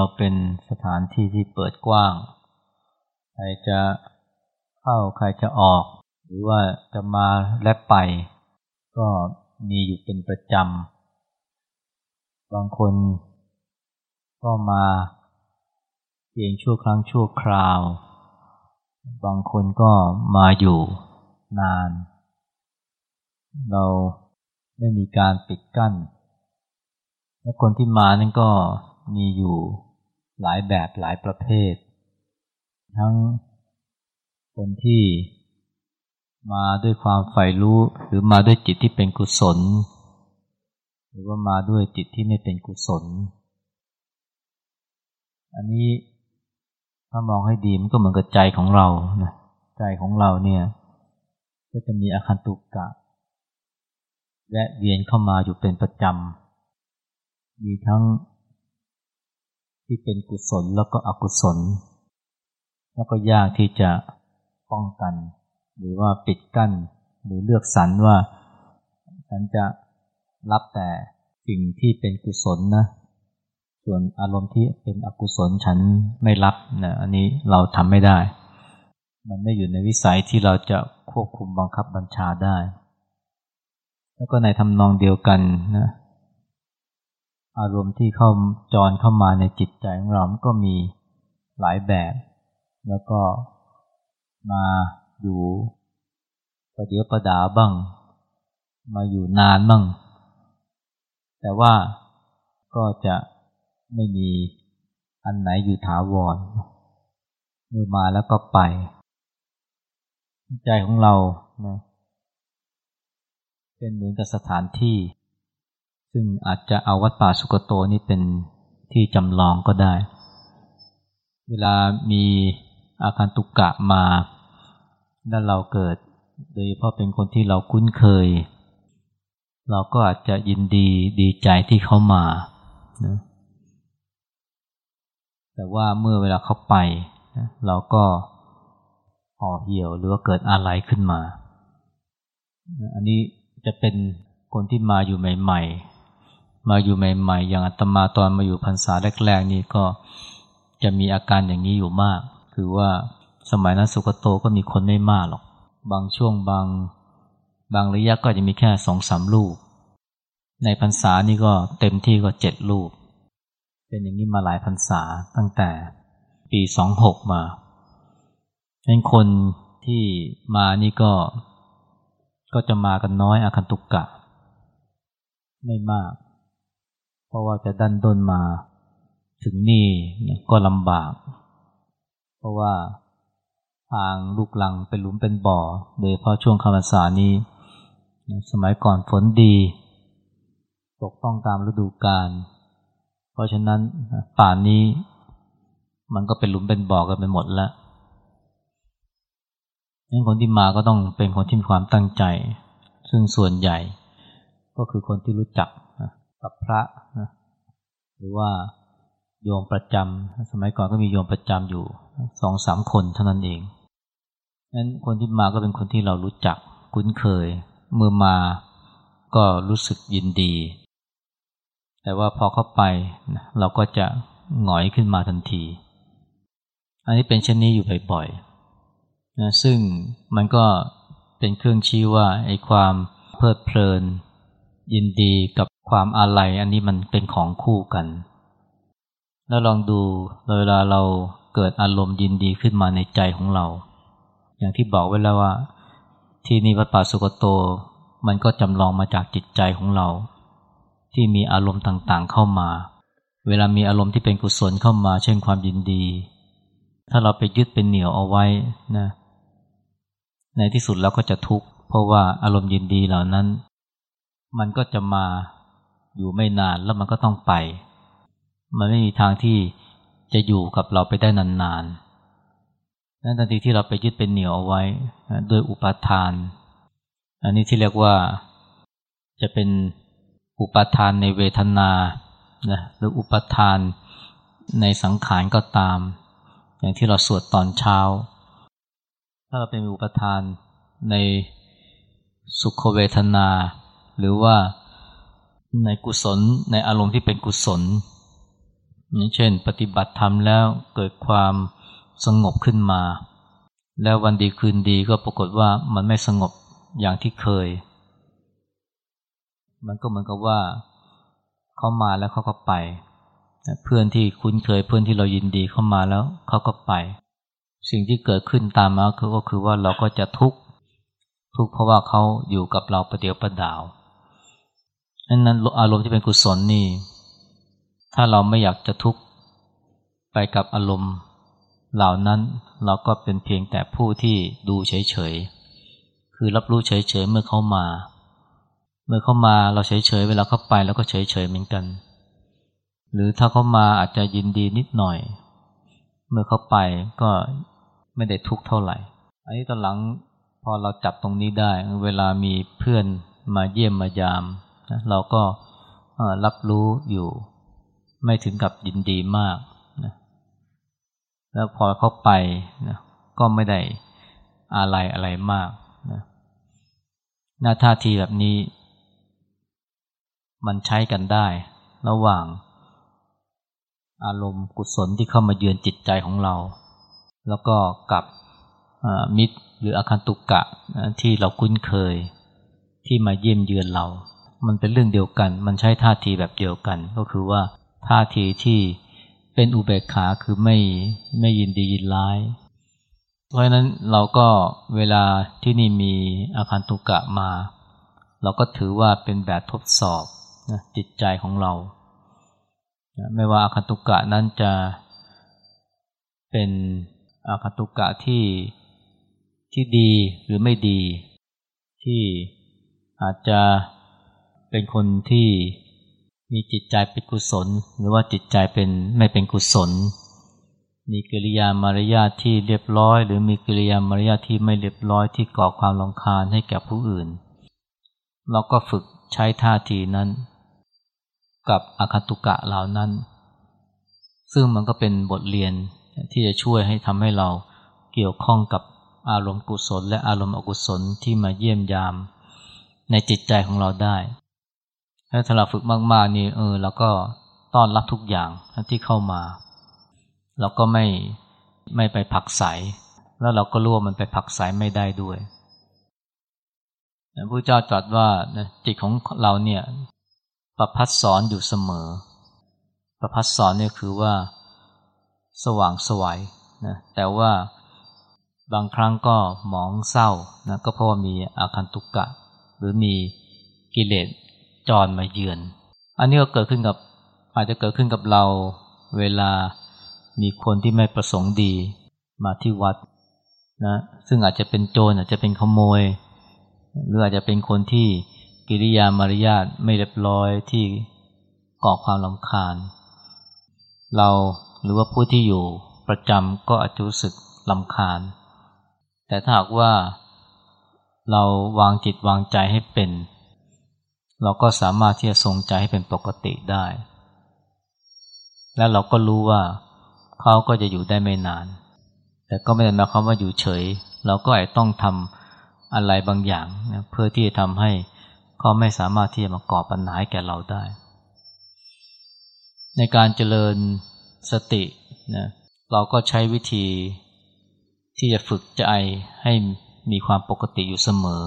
เราเป็นสถานที่ที่เปิดกว้าง ใครจะเข้าใครจะออก หรือว่าจะมาและไป ก็มีอยู่เป็นประจำ บางคนก็มาเพียงชั่วครั้งชั่วคราว บางคนก็มาอยู่นาน เราไม่มีการปิดกั้น และคนที่มานั่นก็มีอยู่ หลายแบบหลายประเภท ทั้งคนที่มาด้วยความใฝ่รู้ หรือมาด้วยจิตที่เป็นกุศล หรือว่ามาด้วยจิตที่ไม่เป็นกุศล อันนี้ถ้ามองให้ดีมันก็เหมือนกับใจของเรานะใจของเราเนี่ย ก็จะมีอาคันตุกกะและเวียนเข้ามาอยู่เป็นประจำมีทั้ง ที่เป็นกุศลแล้วก็อกุศล แล้วก็ยากที่จะป้องกัน หรือว่าปิดกั้น หรือเลือกสรรว่า ฉันจะรับแต่สิ่งที่เป็นกุศลนะ ส่วนอารมณ์ที่เป็นอกุศลฉันไม่รับนะอันนี้เราทำไม่ได้ มันไม่อยู่ในวิสัยที่เราจะควบคุมบังคับบัญชาได้ แล้วก็ในทำนองเดียวกันนะ อารมณ์ที่เข้าจรเข้ามาในจิตใจของเราก็มีหลายแบบ แล้วก็มาอยู่ประเดี๋ยวประดาบ้าง มาอยู่นานบ้าง แต่ว่าก็จะไม่มีอันไหนอยู่ถาวรเมื่อมาแล้วก็ไป ใจของเรานะเป็นเหมือนกับสถานที่ ซึ่งอาจจะเอาวัดป่าสุกโตนี่เป็นที่จำลองก็ได้ เวลามีอาการตุกกะมาแล้วเราเกิด โดยเฉพาะเป็นคนที่เราคุ้นเคย เราก็อาจจะยินดีดีใจที่เขามานะแต่ว่าเมื่อเวลาเขาไปเราก็ห่อเหี่ยวหรือว่าเกิดอะไรขึ้นมา อันนี้จะเป็นคนที่มาอยู่ใหม่ มาอยู่ใหม่ๆ อย่างอาตมาตอนมาอยู่พรรษาแรกๆนี่ก็จะมีอาการอย่างนี้อยู่มาก คือว่าสมัยนั้นสุกโตก็มีคนไม่มากหรอก บางช่วงบาง บางระยะก็จะมีแค่สองสามลูก ในพรรษานี่ก็เต็มที่ก็เจ็ดลูก เป็นอย่างนี้มาหลายพรรษาตั้งแต่ปีสองหกมาฉะนั้นคนที่มานี่ก็ ก็จะมากันน้อยอาคันตุกกะ ไม่มาก เพราะว่าจะดันด้นมาถึงนี่ก็ลำบาก เพราะว่าทางลูกลังเป็นหลุมเป็นบ่อ โดยเพราะช่วงคำภาษานี้ สมัยก่อนฝนดี ตกต้องตามฤดูกาลเพราะฉะนั้นป่านนี้มันก็เป็นหลุมเป็นบ่อกันไปหมดแล้วยังคนที่มาก็ต้องเป็นคนที่มีความตั้งใจ ซึ่งส่วนใหญ่ ก็คือคนที่รู้จัก กับพระนะหรือว่าโยมประจำสมัยก่อนก็มีโยมประจำอยู่สองสามคนเท่านั้นเองนั้นคนที่มาก็เป็นคนที่เรารู้จักคุ้นเคย เมื่อมาก็รู้สึกยินดี แต่ว่าพอเข้าไปเราก็จะหงอยขึ้นมาทันที อันนี้เป็นเช่นนี้อยู่บ่อยๆนะซึ่งมันก็เป็นเครื่องชี้ว่าไอ้ความเพลิดเพลิน ยินดีกับ ความอาลัยอันนี้มันเป็นของคู่กัน แล้วลองดูเวลาเราเกิดอารมณ์ยินดีขึ้นมาในใจของเรา อย่างที่บอกไว้แล้วว่า ที่นี่วัดป่าสุกโต มันก็จำลองมาจากจิตใจของเรา ที่มีอารมณ์ต่างๆเข้ามา เวลามีอารมณ์ที่เป็นกุศลเข้ามา เช่นความยินดี ถ้าเราไปยึดเป็นเหนี่ยวเอาไว้นะ ในที่สุดเราก็จะทุกข์เพราะว่าอารมณ์ยินดีเหล่านั้น มันก็จะมา อยู่ไม่นานแล้วมันก็ต้องไป มันไม่มีทางที่จะอยู่กับเราไปได้นานๆนั่นทันทีที่เราไปยึดเป็นเหนี่ยวเอาไว้ด้วยอุปาทาน อันนี้ที่เรียกว่าจะเป็นอุปาทานในเวทนานะหรืออุปาทานในสังขารก็ตาม อย่างที่เราสวดตอนเช้า ถ้าเราเป็นอุปทานในสุขเวทนา หรือว่า ในกุศลในอารมณ์ที่เป็นกุศลอย่างเช่น ปฏิบัติธรรมแล้วเกิดความสงบขึ้นมา แล้ววันดีคืนดีก็ปรากฏว่ามันไม่สงบอย่างที่เคย มันก็เหมือนกับว่าเขามาแล้วเขาก็ไป เพื่อนที่คุ้นเคยเพื่อนที่เรายินดีเข้ามาแล้วเขาก็ไป สิ่งที่เกิดขึ้นตามมาก็คือว่าเราก็จะทุกข์ทุกข์เพราะว่าเขาอยู่กับเราประเดียวประดาว นั้นอารมณ์ที่เป็นกุศลนี่ ถ้าเราไม่อยากจะทุกข์ไปกับอารมณ์เหล่านั้นเราก็เป็นเพียงแต่ผู้ที่ดูเฉยๆ คือรับรู้เฉยๆ เมื่อเขามา เมื่อเขามาเราเฉยๆ เวลาเขาไปเราก็เฉยๆ เหมือนกัน หรือถ้าเขามาอาจจะยินดีนิดหน่อย เมื่อเขาไปก็ไม่ได้ทุกข์เท่าไหร่ อันนี้ตอนหลังพอเราจับตรงนี้ได้ เวลามีเพื่อนมาเยี่ยมมายาม นะเราก็รับรู้อยู่ไม่ถึงกับยินดีมากนะแล้วพอเขาไปนะก็ไม่ได้อะไรอะไรมากนะหน้าท่าทีแบบนี้ มันใช้กันได้ ระหว่าง อารมณ์กุศลที่เข้ามาเยือนจิตใจของเรา แล้วก็กับมิตรหรืออาคันตุกกะที่เราคุ้นเคยที่มาเยี่ยมเยือนเรา มันเป็นเรื่องเดียวกัน มันใช้ท่าทีแบบเดียวกัน ก็คือว่าท่าทีที่เป็นอุเบกขาคือไม่ไม่ยินดียินร้าย เพราะฉะนั้นเราก็เวลาที่นี่มีอาคารตุกะมา เราก็ถือว่าเป็นแบบทดสอบนะจิตใจของเรา ไม่ว่าอาคารตุกะนั้นจะเป็นอาคารตุกะที่ที่ดีหรือไม่ดี ที่อาจจะ เป็นคนที่มีจิตใจเป็นกุศล หรือว่าจิตใจเป็นไม่เป็นกุศล มีกิริยามารยาทที่เรียบร้อย หรือมีกิริยามารยาทที่ไม่เรียบร้อยที่ก่อความรำคาญให้แก่ผู้อื่น เราก็ฝึกใช้ท่าทีนั้น กับอคตุกะเหล่านั้น ซึ่งมันก็เป็นบทเรียนที่จะช่วยให้ทำให้เราเกี่ยวข้องกับอารมณ์กุศล และอารมณ์อกุศลที่มาเยี่ยมยาม ในจิตใจของเราได้ ถ้าเราฝึกมาก ๆ นี่เออเราก็ต้อนรับทุกอย่างที่เข้ามา เราก็ไม่ไม่ไปผักใส แล้วเราก็รู้ว่ามันไปผักใสไม่ได้ด้วยพระเจ้าตรัสว่าจิตของเราเนี่ยประพัดสอนอยู่เสมอ ประพัดสอนเนี่ยคือว่าสว่างสวยนะแต่ว่าบางครั้งก็หมองเศร้านะก็เพราะว่ามีอาคันตุกกะ หรือมีกิเลส จรมาเยือน อันนี้ก็เกิดขึ้นกับอาจจะเกิดขึ้นกับเราเวลามีคนที่ไม่ประสงค์ดีมาที่วัดนะซึ่งอาจจะเป็นโจรอาจจะเป็นขโมย หรืออาจจะเป็นคนที่กิริยามารยาทไม่เรียบร้อยที่ก่อความลำคาญ เราหรือว่าผู้ที่อยู่ประจำก็อาจจะรู้สึกลำคาญ แต่ถ้าหากว่าเราวางจิตวางใจให้เป็น เราก็สามารถที่จะทรงใจให้เป็นปกติได้ และเราก็รู้ว่าเขาก็จะอยู่ได้ไม่นาน แต่ก็ไม่ได้หมายความว่าอยู่เฉย เราก็อาจต้องทำอะไรบางอย่างนะเพื่อที่จะทำให้เขาไม่สามารถที่จะมาก่อปัญหาแก่เราได้ ในการเจริญสตินะเราก็ใช้วิธีที่จะฝึกใจให้มีความปกติอยู่เสมอ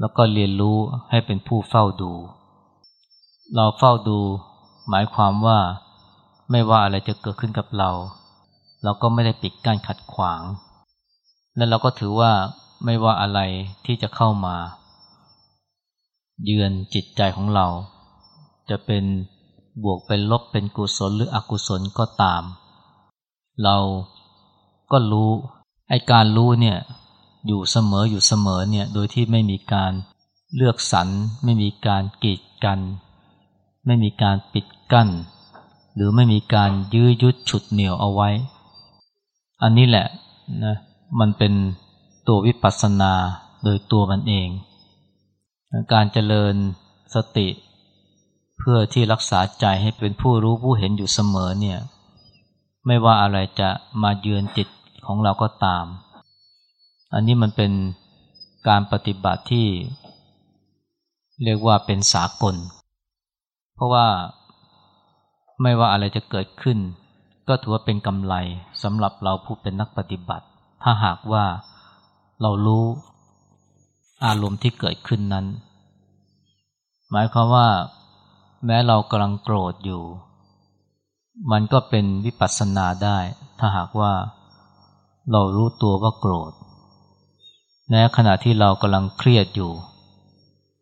แล้วก็เรียนรู้ให้เป็นผู้เฝ้าดู เราเฝ้าดู หมายความว่าไม่ว่าอะไรจะเกิดขึ้นกับเรา เราก็ไม่ได้ปิดกั้นขัดขวาง และเราก็ถือว่าไม่ว่าอะไรที่จะเข้ามา เยือนจิตใจของเรา จะเป็นบวกเป็นลบเป็นกุศลหรืออกุศลก็ตาม เราก็รู้ไอการรู้เนี่ย อยู่เสมออยู่เสมอเนี่ยโดยที่ไม่มีการเลือกสรรไม่มีการกีดกัน ไม่มีการปิดกั้น หรือไม่มีการยื้อยุดฉุดเหนี่ยวเอาไว้ อันนี้แหละนะมันเป็นตัววิปัสสนาโดยตัวมันเอง การเจริญสติ เพื่อที่รักษาใจให้เป็นผู้รู้ผู้เห็นอยู่เสมอเนี่ยไม่ว่าอะไรจะมาเยือนจิตของเราก็ตาม อันนี้มันเป็นการปฏิบัติที่เรียกว่าเป็นสากล เพราะว่าไม่ว่าอะไรจะเกิดขึ้น ก็ถือว่าเป็นกำไรสำหรับเราผู้เป็นนักปฏิบัติ ถ้าหากว่าเรารู้อารมณ์ที่เกิดขึ้นนั้น หมายความว่า แม้เรากำลังโกรธอยู่ มันก็เป็นวิปัสสนาได้ ถ้าหากว่า เรารู้ตัวว่าโกรธ ในขณะที่เรากำลังเครียดอยู่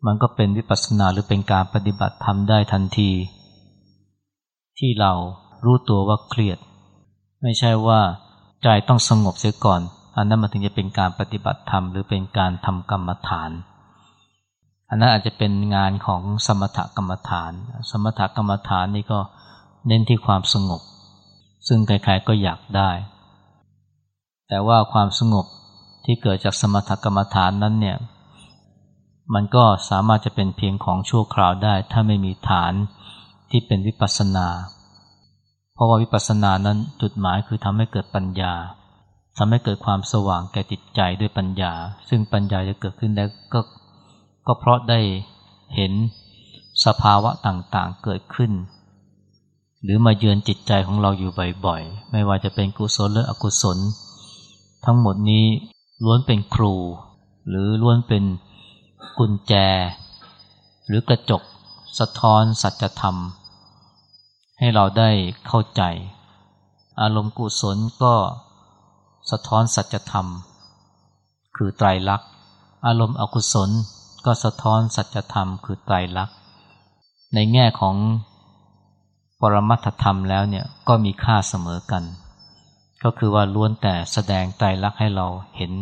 มันก็เป็นวิปัสสนาหรือเป็นการปฏิบัติธรรมได้ทันที ที่เรารู้ตัวว่าเครียด ไม่ใช่ว่าใจต้องสงบเสียก่อน อันนั้นมันถึงจะเป็นการปฏิบัติธรรมหรือเป็นการทำกรรมฐาน อันนั้นอาจจะเป็นงานของสมถกรรมฐาน สมถกรรมฐานนี่ก็เน้นที่ความสงบ ซึ่งใครๆก็อยากได้ แต่ว่าความสงบ ที่เกิดจากสมถกรรมฐานนั้นเนี่ยมันก็สามารถจะเป็นเพียงของชั่วคราวได้ ถ้าไม่มีฐานที่เป็นวิปัสสนา เพราะว่าวิปัสสนานั้นจุดหมายคือทำให้เกิดปัญญาทำให้เกิดความสว่างแก่จิตใจด้วยปัญญา ซึ่งปัญญาจะเกิดขึ้นได้ก็ก็เพราะได้เห็นสภาวะต่างๆเกิดขึ้น หรือมาเยือนจิตใจของเราอยู่บ่อยๆ ไม่ว่าจะเป็นกุศลหรืออกุศล ทั้งหมดนี้ ล้วนเป็นครู หรือล้วนเป็นกุญแจ หรือกระจกสะท้อนสัจธรรม ให้เราได้เข้าใจ อารมณ์กุศลก็สะท้อนสัจธรรม คือไตรลักษณ์ อารมณ์อกุศลก็สะท้อนสัจธรรม คือไตรลักษณ์ ในแง่ของปรมัตถธรรมแล้วเนี่ยก็มีค่าเสมอกัน ก็คือว่าล้วนแต่แสดงใจรักให้เราเห็น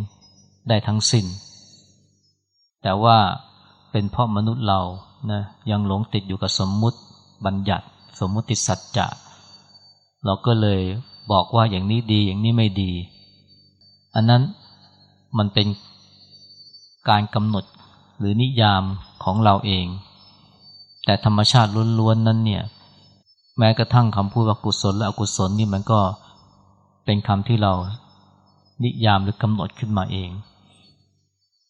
ได้ทั้งสิ้น แต่ว่าเป็นเพราะมนุษย์เรานะยังหลงติดอยู่กับสมมุติบัญญัติ สมมุติสัจจะ เราก็เลยบอกว่าอย่างนี้ดีอย่างนี้ไม่ดี อันนั้นมันเป็นการกำหนดหรือนิยามของเราเอง แต่ธรรมชาติล้วนๆนั้นเนี่ยแม้กระทั่งคำพูดว่ากุศลและอกุศลนี่มันก็เเป็นคำที่เรานิยามหรือกำหนดขึ้นมาเอง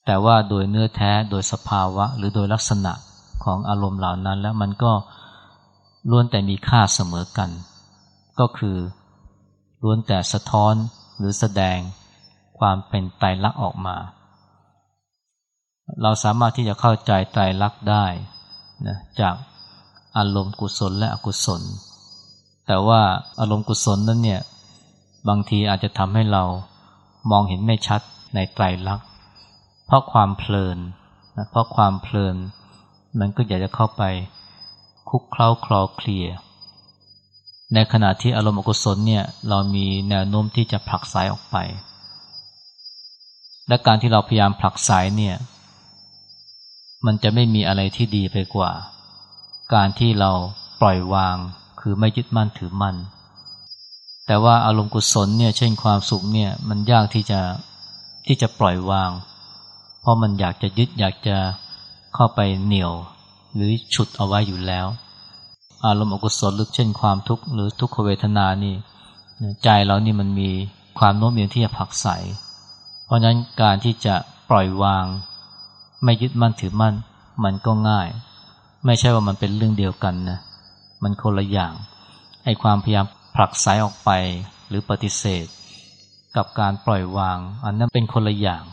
แต่ว่าโดยเนื้อแท้โดยสภาวะ หรือโดยลักษณะของอารมณ์เหล่านั้น แล้วมันก็ล้วนแต่มีค่าเสมอกัน ก็คือล้วนแต่สะท้อนหรือแสดงความเป็นไตรลักษณ์ออกมา เราสามารถที่จะเข้าใจไตรลักษณ์ได้นะจากอารมณ์กุศลและอกุศล แต่ว่าอารมณ์กุศลนั้นเนี่ย บางทีอาจจะทำให้เรามองเห็นไม่ชัดในไตรลักษณ์เพราะความเพลินนะเพราะความเพลิน มันก็อยากจะเข้าไปคุกเคล้าคลอเคลีย ในขณะที่อารมณ์อกุศลเนี่ยเรามีแนวโน้มที่จะผลักสายออกไป และการที่เราพยายามผลักสายเนี่ยมันจะไม่มีอะไรที่ดีไปกว่า การที่เราปล่อยวางคือไม่ยึดมั่นถือมั่น แต่ว่าอารมณ์กุศลเนี่ยเช่นความสุขเนี่ยมันยากที่จะที่จะปล่อยวาง เพราะมันอยากจะยึดอยากจะเข้าไปเหนี่ยว หรือฉุดเอาไว้อยู่แล้ว อารมณ์อกุศลหรือเช่นความทุกข์หรือทุกขเวทนานี่ใจเรานี่มันมีความโน้มเอียงที่จะผักใส เพราะฉะนั้นการที่จะปล่อยวาง ไม่ยึดมั่นถือมั่น มันก็ง่าย ไม่ใช่ว่ามันเป็นเรื่องเดียวกันนะมันคนละอย่างไอ้ความพยายาม ผลักไสออกไปหรือปฏิเสธ กับการปล่อยวาง อันนั้นเป็นคนละอย่าง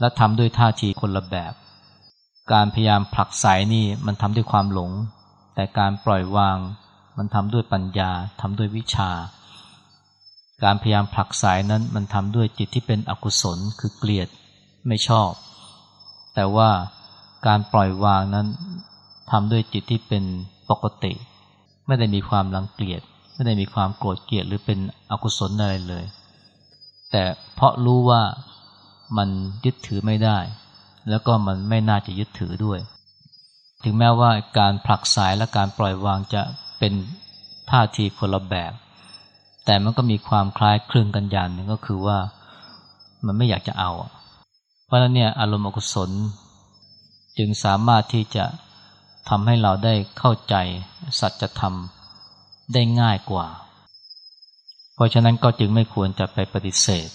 และทำด้วยท่าทีคนละแบบ การพยายามผลักไสนี่มันทำด้วยความหลง แต่การปล่อยวาง มันทำด้วยปัญญาทำด้วยวิชา การพยายามผลักไสนั้นมันทำด้วยจิตที่เป็นอกุศลคือเกลียดไม่ชอบ แต่ว่าการปล่อยวางนั้นทำด้วยจิตที่เป็นปกติ ไม่ได้มีความรังเกียจ ไม่ได้มีความโกรธเกลียดหรือเป็นอกุศลอะไรเลย แต่เพราะรู้ว่ามันยึดถือไม่ได้ แล้วก็มันไม่น่าจะยึดถือด้วย ถึงแม้ว่าการผลักสายและการปล่อยวางจะเป็นท่าทีคนละแบบ แต่มันก็มีความคล้ายคลึงกันอย่างหนึ่งก็คือว่ามันไม่อยากจะเอา เพราะฉะนั้นเนี่ยอารมณ์อกุศล จึงสามารถที่จะทำให้เราได้เข้าใจสัจธรรม ได้ง่ายกว่า เพราะฉะนั้นก็จึงไม่ควรจะไปปฏิเสธ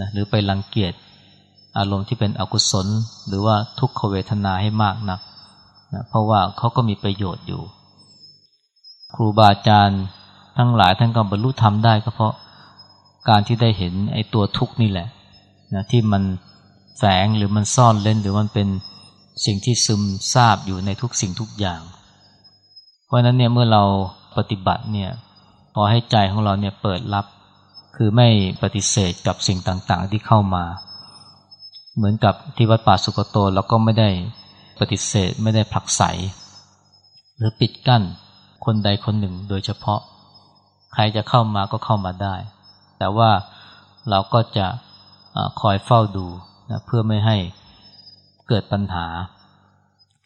นะหรือไปรังเกียจอารมณ์ที่เป็นอกุศล หรือว่าทุกขเวทนาให้มากนักนะเพราะว่าเขาก็มีประโยชน์อยู่ ครูบาอาจารย์ทั้งหลายท่านก็บรรลุธรรมได้ก็เพราะการที่ได้เห็นไอ้ตัวทุกข์นี่แหละนะที่มันแฝงหรือมันซ่อนเล่นหรือมันเป็นสิ่งที่ซึมซาบอยู่ในทุกสิ่งทุกอย่าง เพราะนั้นเนี่ยเมื่อเรา ปฏิบัติเนี่ยพอให้ใจของเราเนี่ยเปิดรับ คือไม่ปฏิเสธกับสิ่งต่างๆ ที่เข้ามา เหมือนกับที่วัดป่าสุกโตเราก็ไม่ได้ปฏิเสธไม่ได้ผลักไสหรือปิดกั้นคนใดคนหนึ่งโดยเฉพาะ ใครจะเข้ามาก็เข้ามาได้ แต่ว่าเราก็จะอคอยเฝ้าดูนะเพื่อไม่ให้เกิดปัญหา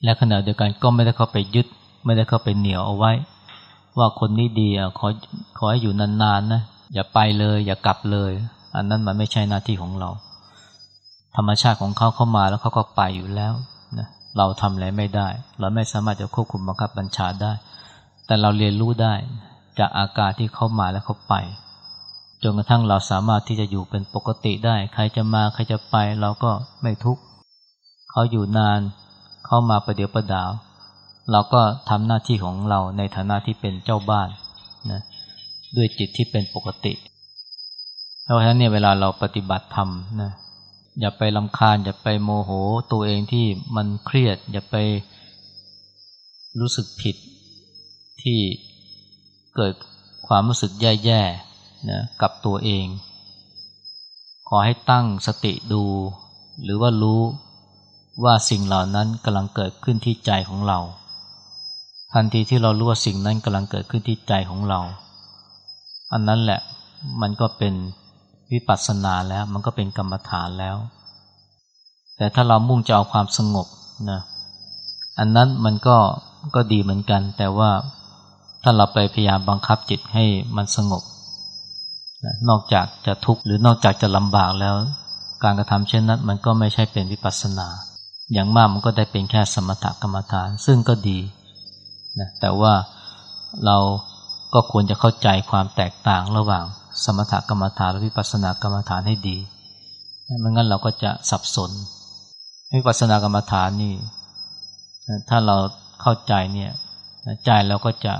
และขณะเดียวกันก็ไม่ได้เข้าไปยึด ไม่ได้เข้าไปเหนียวเอาไว้ ว่าคนนี้ดีอะขอขอให้อยู่นานๆนนะอย่าไปเลย อย่ากลับเลย อันนั้นมันไม่ใช่หน้าที่ของเรา ธรรมชาติของเขาเข้ามาแล้วเขาก็ไปอยู่แล้วนะเราทำอะไรไม่ได้ เราไม่สามารถจะควบคุมบังคับบัญชาได้ แต่เราเรียนรู้ได้ จากอาการที่เข้ามาแล้วเขาไปจนกระทั่งเราสามารถที่จะอยู่เป็นปกติได้ ใครจะมาใครจะไปเราก็ไม่ทุกข์เขาอยู่นาน เข้ามาประเดี๋ยวประดาว เราก็ทำหน้าที่ของเราในฐานะที่เป็นเจ้าบ้านนะด้วยจิตที่เป็นปกติเพราะฉะนั้นเนี่ยเวลาเราปฏิบัติธรรมนะอย่าไปลำคาญอย่าไปโมโหตัวเองที่มันเครียด อย่าไปรู้สึกผิดที่เกิดความรู้สึกแย่ๆนะกับตัวเอง ขอให้ตั้งสติดู หรือว่ารู้ว่าสิ่งเหล่านั้นกำลังเกิดขึ้นที่ใจของเรา ทันทีที่เรารู้ว่าสิ่งนั้นกำลังเกิดขึ้นที่ใจของเรา อันนั้นแหละมันก็เป็นวิปัสสนาแล้ว มันก็เป็นกรรมฐานแล้ว แต่ถ้าเรามุ่งจะเอาความสงบนะอันนั้นมันก็ก็ดีเหมือนกัน แต่ว่าถ้าเราไปพยายามบังคับจิตให้มันสงบนะนอกจากจะทุกข์หรือนอกจากจะลำบากแล้ว การกระทำเช่นนั้น มันก็ไม่ใช่เป็นวิปัสสนา อย่างมากมันก็ได้เป็นแค่สมถกรรมฐาน ซึ่งก็ดี นะแต่ว่าเราก็ควรจะเข้าใจความแตกต่างระหว่างสมถกรรมฐานและวิปัสสนากรรมฐานให้ดีไม่งั้นเราก็จะสับสนวิปัสสนากรรมฐานนี่ถ้าเราเข้าใจเนี่ยใจเราก็จะ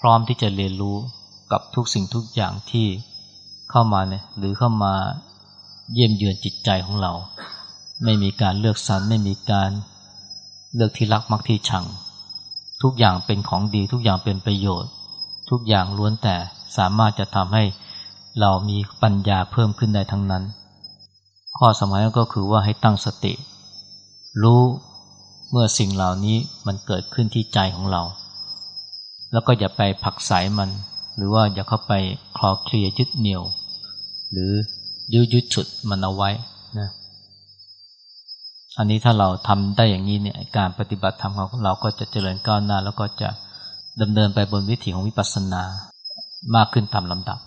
พร้อมที่จะเรียนรู้กับทุกสิ่งทุกอย่างที่เข้ามาเนี่ยหรือเข้ามาเยี่ยมเยือนจิตใจของเรา ไม่มีการเลือกสรรไม่มีการเลือกที่รักมักที่ชัง ทุกอย่างเป็นของดี ทุกอย่างเป็นประโยชน์ ทุกอย่างล้วนแต่สามารถจะทำให้เรามีปัญญาเพิ่มขึ้นได้ทั้งนั้น ข้อสมัยก็คือว่าให้ตั้งสติ รู้เมื่อสิ่งเหล่านี้มันเกิดขึ้นที่ใจของเรา แล้วก็อย่าไปผักสายมัน หรือว่าอย่าเข้าไปคลอเคลียยึดเหนี่ยว หรือยืดยุดฉุดมันเอาไว้นะ อันนี้ถ้าเราทำได้อย่างนี้เนี่ยการปฏิบัติธรรมของเราก็จะเจริญก้าวหน้า แล้วก็จะดำเนินไปบนวิถีของวิปัสสนามากขึ้นตามลำดับ